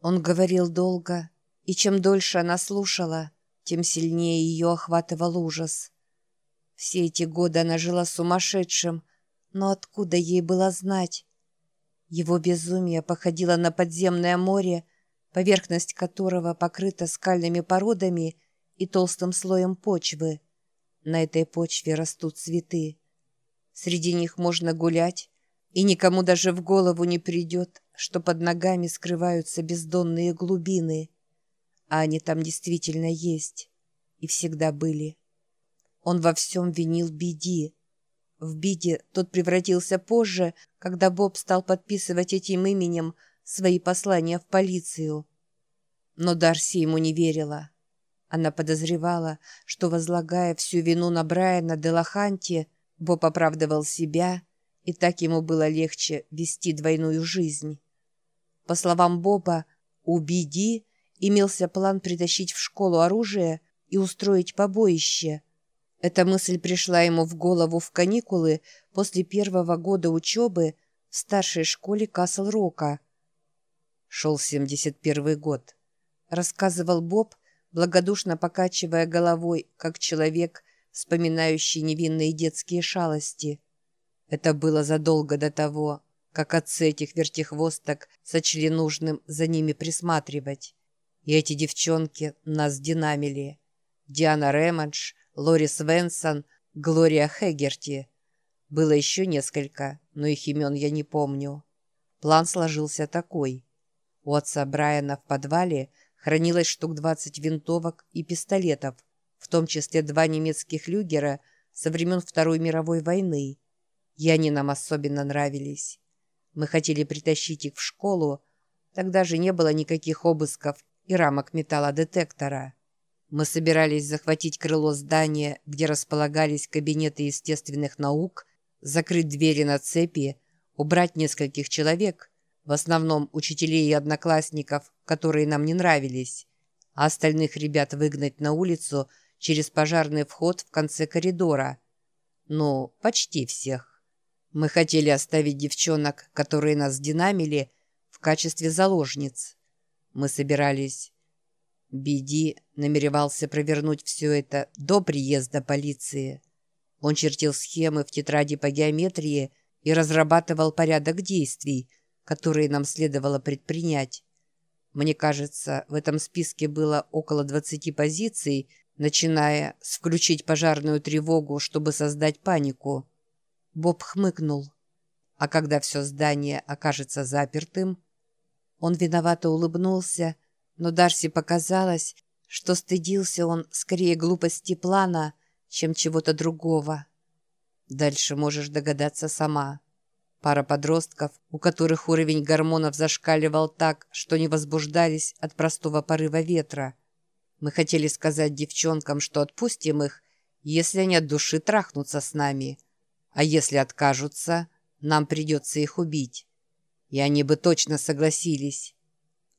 Он говорил долго, и чем дольше она слушала, тем сильнее ее охватывал ужас. Все эти годы она жила сумасшедшим, но откуда ей было знать? Его безумие походило на подземное море, поверхность которого покрыта скальными породами и толстым слоем почвы. На этой почве растут цветы. Среди них можно гулять, и никому даже в голову не придет, что под ногами скрываются бездонные глубины. А они там действительно есть и всегда были. Он во всем винил Биди. В Биди тот превратился позже, когда Боб стал подписывать этим именем свои послания в полицию. Но Дарси ему не верила. Она подозревала, что, возлагая всю вину на Брайана Делаханти, Боб оправдывал себя, и так ему было легче вести двойную жизнь. По словам Боба, у имелся план притащить в школу оружие и устроить побоище. Эта мысль пришла ему в голову в каникулы после первого года учебы в старшей школе Касл-Рока. Шел 71 год. Рассказывал Боб, благодушно покачивая головой, как человек, вспоминающий невинные детские шалости. Это было задолго до того, как отцы этих вертихвосток сочли нужным за ними присматривать. И эти девчонки нас динамили. Диана Ремонж, Лори Свенсон, Глория Хегерти. Было еще несколько, но их имен я не помню. План сложился такой. У отца Брайана в подвале хранилось штук 20 винтовок и пистолетов, в том числе два немецких люгера со времен Второй мировой войны. И они нам особенно нравились. Мы хотели притащить их в школу, тогда же не было никаких обысков и рамок металлодетектора. Мы собирались захватить крыло здания, где располагались кабинеты естественных наук, закрыть двери на цепи, убрать нескольких человек, в основном учителей и одноклассников, которые нам не нравились, а остальных ребят выгнать на улицу через пожарный вход в конце коридора. Ну, почти всех. Мы хотели оставить девчонок, которые нас динамили, в качестве заложниц. Мы собирались Биди намеревался провернуть все это до приезда полиции. Он чертил схемы в тетради по геометрии и разрабатывал порядок действий, которые нам следовало предпринять. Мне кажется, в этом списке было около 20 позиций, начиная с включить пожарную тревогу, чтобы создать панику. Боб хмыкнул. А когда все здание окажется запертым? Он виновато улыбнулся, но Дарси показалось, что стыдился он скорее глупости плана, чем чего-то другого. Дальше можешь догадаться сама. Пара подростков, у которых уровень гормонов зашкаливал так, что не возбуждались от простого порыва ветра. Мы хотели сказать девчонкам, что отпустим их, если они от души трахнутся с нами. А если откажутся, нам придется их убить. И они бы точно согласились.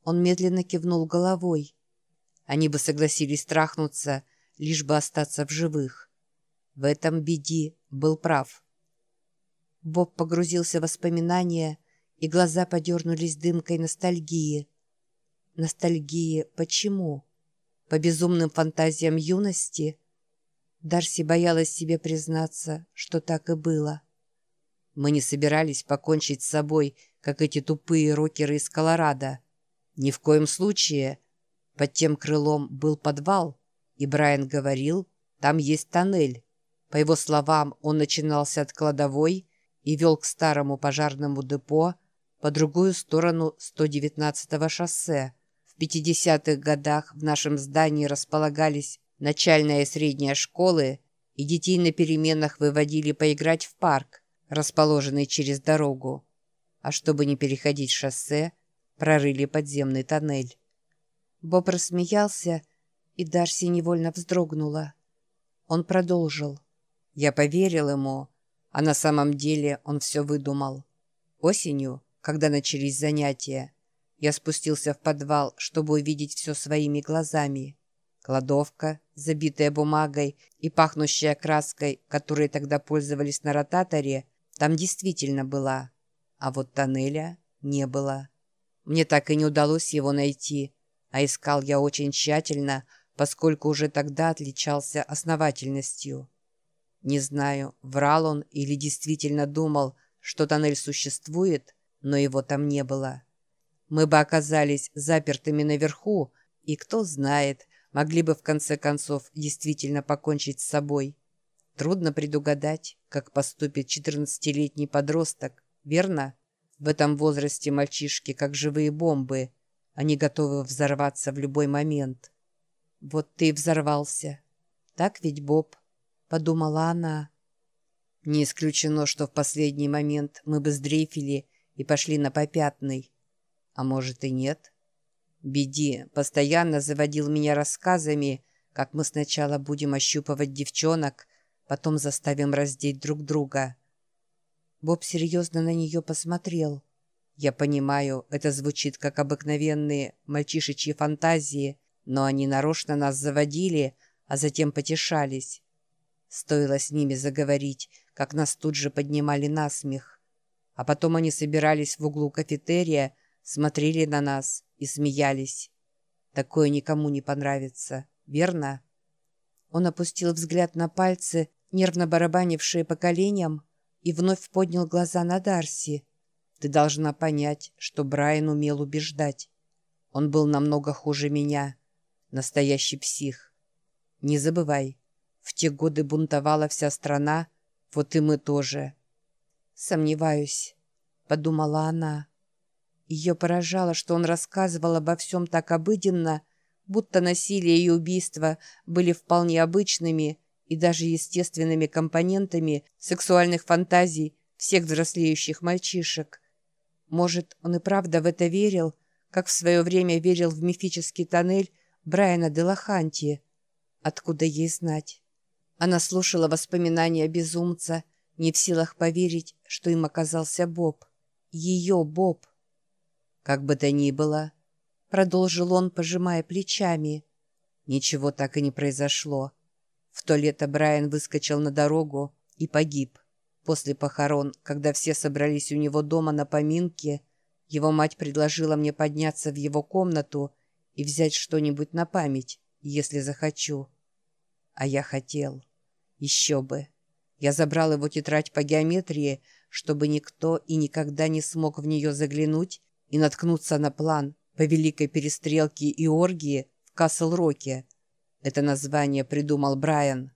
Он медленно кивнул головой. Они бы согласились трахнуться, лишь бы остаться в живых. В этом Беди был прав. Боб погрузился в воспоминания, и глаза подернулись дымкой ностальгии. Ностальгии почему? По безумным фантазиям юности? Дарси боялась себе признаться, что так и было. Мы не собирались покончить с собой, как эти тупые рокеры из Колорадо. Ни в коем случае. Под тем крылом был подвал, и Брайан говорил, там есть тоннель. По его словам, он начинался от кладовой и вел к старому пожарному депо по другую сторону 119-го шоссе. В 50-х годах в нашем здании располагались начальная и средняя школы, и детей на переменах выводили поиграть в парк, расположенный через дорогу. А чтобы не переходить шоссе, прорыли подземный тоннель. Боб рассмеялся, и Дарси невольно вздрогнула. Он продолжил. Я поверил ему, а на самом деле он все выдумал. Осенью, когда начались занятия, я спустился в подвал, чтобы увидеть все своими глазами. Кладовка, забитая бумагой и пахнущая краской, которой тогда пользовались на ротаторе, там действительно была, а вот тоннеля не было. Мне так и не удалось его найти, а искал я очень тщательно, поскольку уже тогда отличался основательностью. Не знаю, врал он или действительно думал, что тоннель существует, но его там не было. Мы бы оказались запертыми наверху, и кто знает, могли бы в конце концов действительно покончить с собой. Трудно предугадать, как поступит 14-летний подросток, верно? В этом возрасте мальчишки как живые бомбы. Они готовы взорваться в любой момент. Вот ты и взорвался. Так ведь, Боб? Подумала она. Не исключено, что в последний момент мы бы сдрейфили и пошли на попятный. А может и нет. Беди постоянно заводил меня рассказами, как мы сначала будем ощупывать девчонок, потом заставим раздеть друг друга. Боб серьезно на нее посмотрел. Я понимаю, это звучит как обыкновенные мальчишечьи фантазии, но они нарочно нас заводили, а затем потешались. Стоило с ними заговорить, как нас тут же поднимали на смех. А потом они собирались в углу кафетерия, смотрели на нас и смеялись. Такое никому не понравится, верно? Он опустил взгляд на пальцы, нервно барабанившие по коленям, и вновь поднял глаза на Дарси. Ты должна понять, что Брайан умел убеждать. Он был намного хуже меня. Настоящий псих. Не забывай, в те годы бунтовала вся страна, вот и мы тоже. Сомневаюсь, подумала она. Ее поражало, что он рассказывал обо всем так обыденно, будто насилие и убийство были вполне обычными и даже естественными компонентами сексуальных фантазий всех взрослеющих мальчишек. Может, он и правда в это верил, как в свое время верил в мифический тоннель Брайана Делаханти. Откуда ей знать? Она слушала воспоминания безумца, не в силах поверить, что им оказался Боб. Ее Боб. Как бы то ни было, продолжил он, пожимая плечами. Ничего так и не произошло. В то лето Брайан выскочил на дорогу и погиб. После похорон, когда все собрались у него дома на поминке, его мать предложила мне подняться в его комнату и взять что-нибудь на память, если захочу. А я хотел. Еще бы. Я забрал его тетрадь по геометрии, чтобы никто и никогда не смог в нее заглянуть и наткнуться на план по великой перестрелке и оргии в Касл-Роке. Это название придумал Брайан.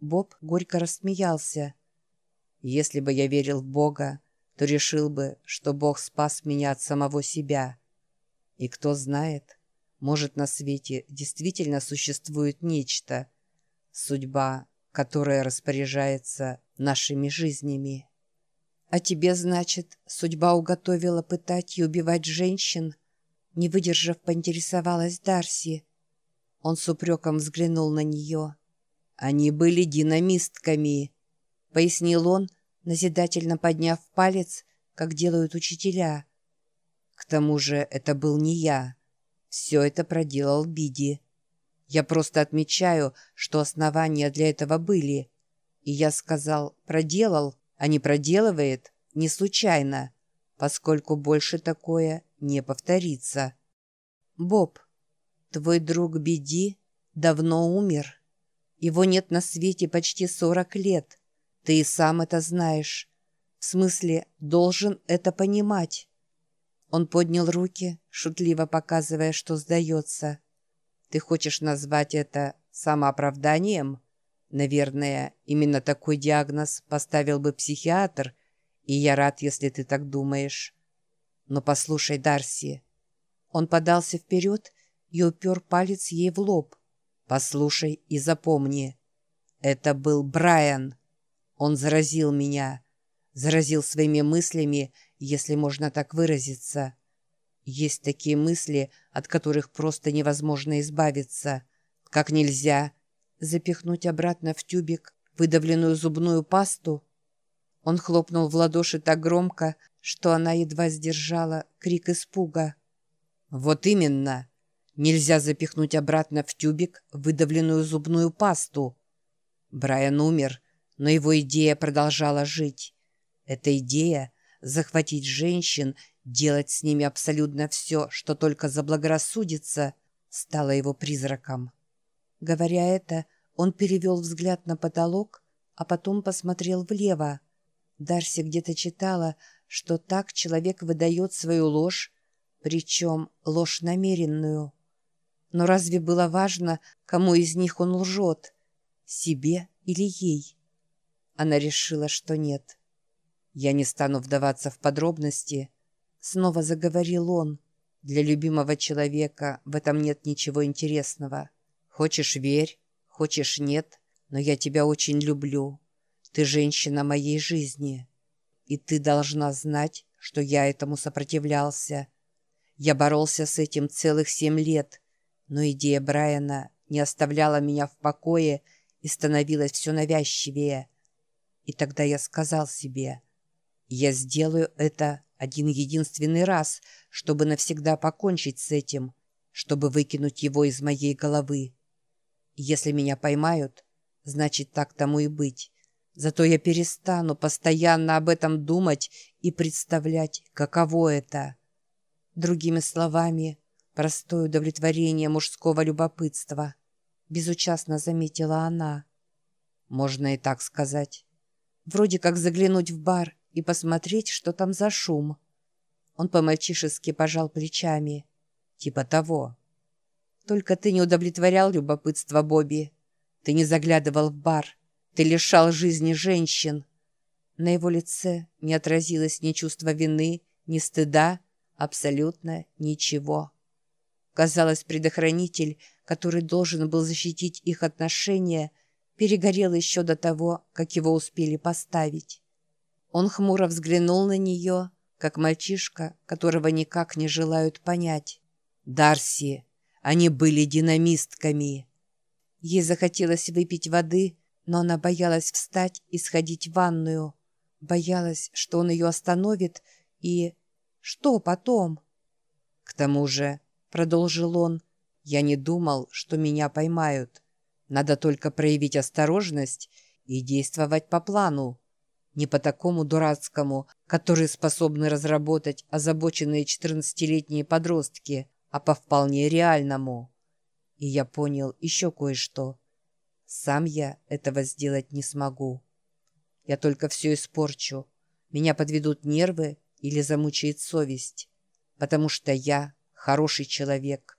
Боб горько рассмеялся. «Если бы я верил в Бога, то решил бы, что Бог спас меня от самого себя. И кто знает, может, на свете действительно существует нечто, судьба, которая распоряжается нашими жизнями». «А тебе, значит, судьба уготовила пытать и убивать женщин?» Не выдержав, поинтересовалась Дарси. Он с упреком взглянул на нее. «Они были динамистками», — пояснил он, назидательно подняв палец, как делают учителя. «К тому же это был не я. Все это проделал Биди. Я просто отмечаю, что основания для этого были. И я сказал «проделал», а не проделывает не случайно, поскольку больше такое не повторится. Боб, твой друг Беди давно умер. Его нет на свете почти сорок лет. Ты и сам это знаешь. В смысле, должен это понимать. Он поднял руки, шутливо показывая, что сдается. Ты хочешь назвать это самооправданием? Наверное, именно такой диагноз поставил бы психиатр, и я рад, если ты так думаешь. Но послушай, Дарси. Он подался вперед и упер палец ей в лоб. Послушай и запомни. Это был Брайан. Он заразил меня. Заразил своими мыслями, если можно так выразиться. Есть такие мысли, от которых просто невозможно избавиться. Как нельзя запихнуть обратно в тюбик выдавленную зубную пасту. Он хлопнул в ладоши так громко, что она едва сдержала крик испуга. «Вот именно! Нельзя запихнуть обратно в тюбик выдавленную зубную пасту!» Брайан умер, но его идея продолжала жить. Эта идея — захватить женщин, делать с ними абсолютно все, что только заблагорассудится, стало его призраком. Говоря это, он перевел взгляд на потолок, а потом посмотрел влево. Дарси где-то читала, что так человек выдает свою ложь, причем ложь намеренную. Но разве было важно, кому из них он лжет? Себе или ей? Она решила, что нет. «Я не стану вдаваться в подробности», — снова заговорил он. «Для любимого человека в этом нет ничего интересного. Хочешь — верь, хочешь — нет, но я тебя очень люблю. Ты женщина моей жизни. И ты должна знать, что я этому сопротивлялся. Я боролся с этим целых семь лет, но идея Брайана не оставляла меня в покое и становилась все навязчивее. И тогда я сказал себе, я сделаю это один единственный раз, чтобы навсегда покончить с этим, чтобы выкинуть его из моей головы. Если меня поймают, значит, так тому и быть. Зато я перестану постоянно об этом думать и представлять, каково это. Другими словами, простое удовлетворение мужского любопытства. Безучастно заметила она. Можно и так сказать. Вроде как заглянуть в бар и посмотреть, что там за шум. Он по-мальчишески пожал плечами. Типа того. Только ты не удовлетворял любопытство Бобби. Ты не заглядывал в бар. Ты лишал жизни женщин. На его лице не отразилось ни чувства вины, ни стыда, абсолютно ничего. Казалось, предохранитель, который должен был защитить их отношения, перегорел еще до того, как его успели поставить. Он хмуро взглянул на нее, как мальчишка, которого никак не желают понять. «Дарси, они были динамистками!» Ей захотелось выпить воды, но она боялась встать и сходить в ванную. Боялась, что он ее остановит, и... Что потом? «К тому же», — продолжил он, — «я не думал, что меня поймают. Надо только проявить осторожность и действовать по плану. Не по такому дурацкому, который способны разработать озабоченные четырнадцатилетние подростки, а по вполне реальному». И я понял еще кое-что. Сам я этого сделать не смогу. Я только все испорчу. Меня подведут нервы или замучает совесть. Потому что я хороший человек.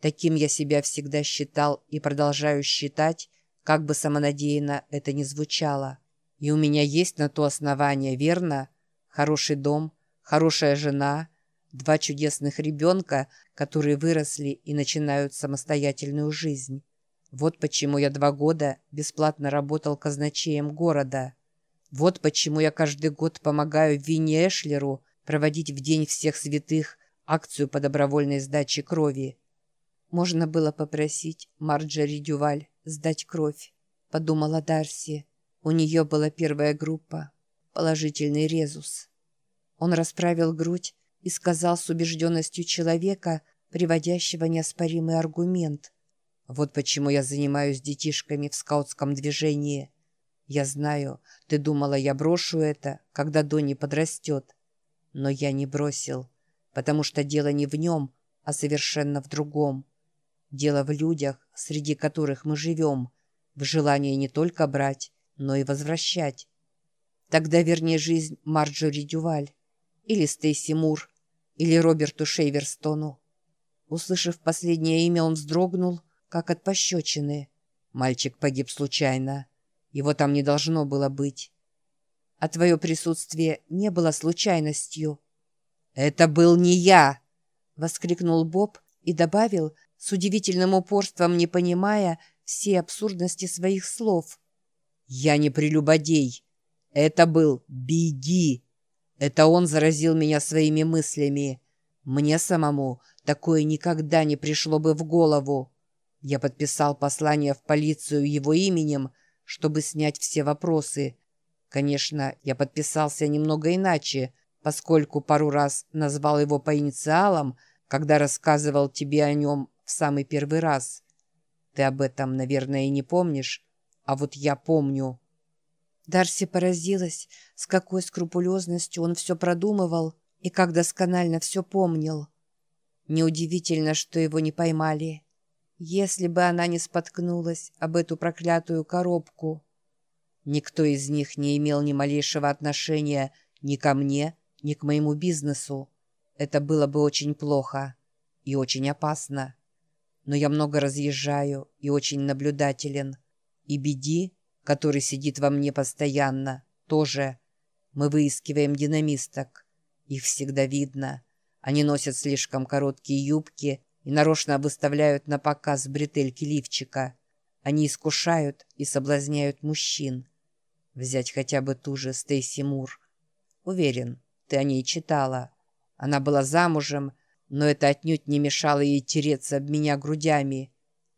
Таким я себя всегда считал и продолжаю считать, как бы самонадеянно это ни звучало. И у меня есть на то основание, верно? Хороший дом, хорошая жена, два чудесных ребенка, которые выросли и начинают самостоятельную жизнь. Вот почему я два года бесплатно работал казначеем города. Вот почему я каждый год помогаю Винни Эшлеру проводить в День всех святых акцию по добровольной сдаче крови. Можно было попросить Марджори Дюваль сдать кровь, подумала Дарси. У нее была первая группа, положительный резус. Он расправил грудь и сказал с убежденностью человека, приводящего неоспоримый аргумент – вот почему я занимаюсь детишками в скаутском движении. Я знаю, ты думала, я брошу это, когда Донни подрастет. Но я не бросил, потому что дело не в нем, а совершенно в другом. Дело в людях, среди которых мы живем, в желании не только брать, но и возвращать. Тогда вернее жизнь Марджори Дюваль, или Стейси Мур, или Роберту Шейверстону. Услышав последнее имя, он вздрогнул, как от пощечины. Мальчик погиб случайно. Его там не должно было быть. А твое присутствие не было случайностью. «Это был не я!» — воскликнул Боб и добавил, с удивительным упорством не понимая все абсурдности своих слов. «Я не прелюбодей. Это был Биди. Это он заразил меня своими мыслями. Мне самому такое никогда не пришло бы в голову». Я подписал послание в полицию его именем, чтобы снять все вопросы. Конечно, я подписался немного иначе, поскольку пару раз назвал его по инициалам, когда рассказывал тебе о нем в самый первый раз. Ты об этом, наверное, и не помнишь, а вот я помню». Дарси поразилась, с какой скрупулезностью он все продумывал, И как досконально все помнил. Неудивительно, что его не поймали. Если бы она не споткнулась об эту проклятую коробку. Никто из них не имел ни малейшего отношения ни ко мне, ни к моему бизнесу. Это было бы очень плохо и очень опасно. Но я много разъезжаю и очень наблюдателен. И беди, который сидит во мне постоянно, тоже. Мы выискиваем динамисток. Их всегда видно. Они носят слишком короткие юбки и нарочно выставляют на показ бретельки лифчика. Они искушают и соблазняют мужчин. Взять хотя бы ту же Стейси Мур. Уверен, ты о ней читала. Она была замужем, но это отнюдь не мешало ей тереться об меня грудями.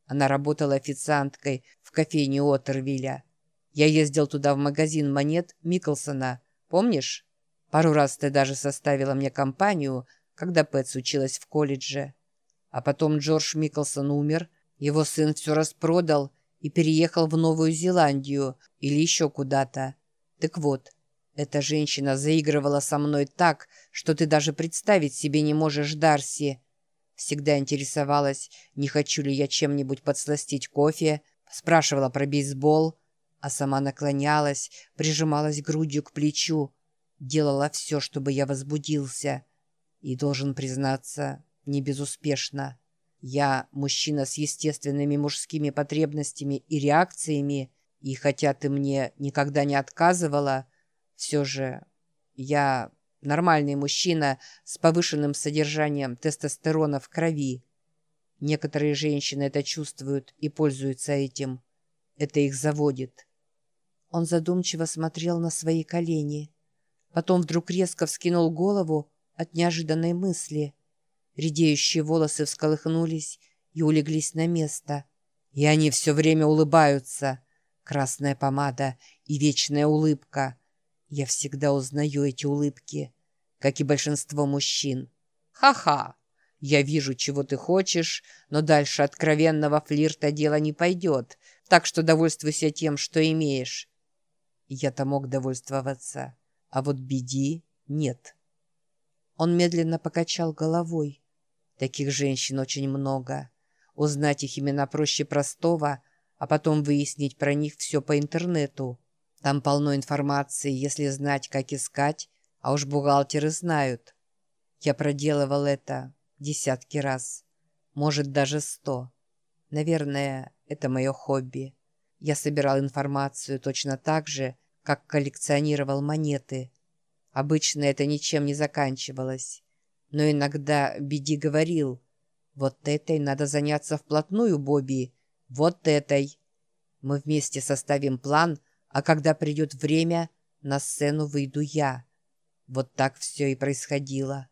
Она работала официанткой в кофейне Отервилля. Я ездил туда в магазин монет Микkelсона. Помнишь? Пару раз ты даже составила мне компанию, когда Пэтс училась в колледже. А потом Джордж Микkelсон умер, его сын все распродал и переехал в Новую Зеландию или еще куда-то. Так вот, эта женщина заигрывала со мной так, что ты даже представить себе не можешь, Дарси. Всегда интересовалась, не хочу ли я чем-нибудь подсластить кофе, спрашивала про бейсбол, а сама наклонялась, прижималась грудью к плечу, делала все, чтобы я возбудился. И, должен признаться, не безуспешно. Я мужчина с естественными мужскими потребностями и реакциями, и хотя ты мне никогда не отказывала, все же я нормальный мужчина с повышенным содержанием тестостерона в крови. Некоторые женщины это чувствуют и пользуются этим. Это их заводит. Он задумчиво смотрел на свои колени. Потом вдруг резко вскинул голову от неожиданной мысли. Редеющие волосы всколыхнулись и улеглись на место. И они все время улыбаются. Красная помада и вечная улыбка — я всегда узнаю эти улыбки, как и большинство мужчин. Ха-ха! Я вижу, чего ты хочешь, но дальше откровенного флирта дело не пойдет, так что довольствуйся тем, что имеешь. Я-то мог довольствоваться, а вот беди нет. Он медленно покачал головой. Таких женщин очень много. Узнать их имена проще простого, а потом выяснить про них все по интернету. Там полно информации, если знать, как искать, а уж бухгалтеры знают. Я проделывал это десятки раз, может, даже сто. Наверное, это мое хобби. Я собирал информацию точно так же, как коллекционировал монеты. Обычно это ничем не заканчивалось. Но иногда Биди говорил, «Вот этой надо заняться вплотную, Бобби, вот этой». Мы вместе составим план – а когда придет время, на сцену выйду я. Вот так все и происходило.